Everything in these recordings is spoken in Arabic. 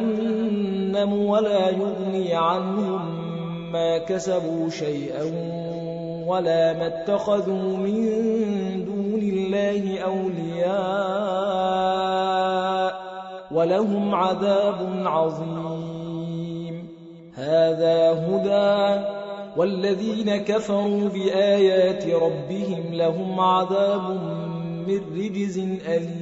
جهنم ولا يغني عنهم ما كسبوا شيئا ولا ما اتخذوا من دون الله أولياء ولهم عذاب عظيم. هذا هدى والذين كفروا بآيات ربهم لهم عذاب من رجز أليم.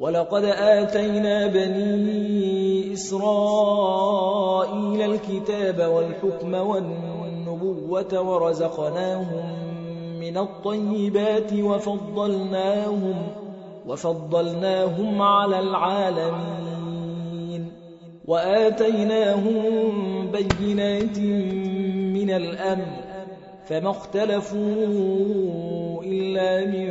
ولقد آتينا بني إسرائيل الكتاب والحكم والنبوة ورزقناهم من الطيبات وفضلناهم وفضلناهم على العالمين وآتيناهم بينات من الأمر فما اختلفوا إلا من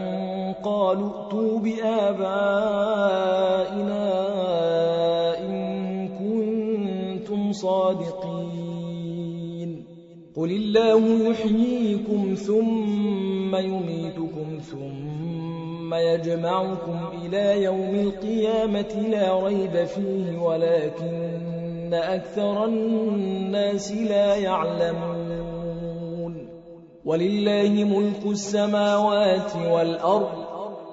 قالوا ائتوا بآبائنا إن كنتم صادقين. قل الله يحييكم ثم يميتكم ثم يجمعكم إلى يوم القيامة لا ريب فيه ولكن أكثر الناس لا يعلمون. ولله ملك السماوات والأرض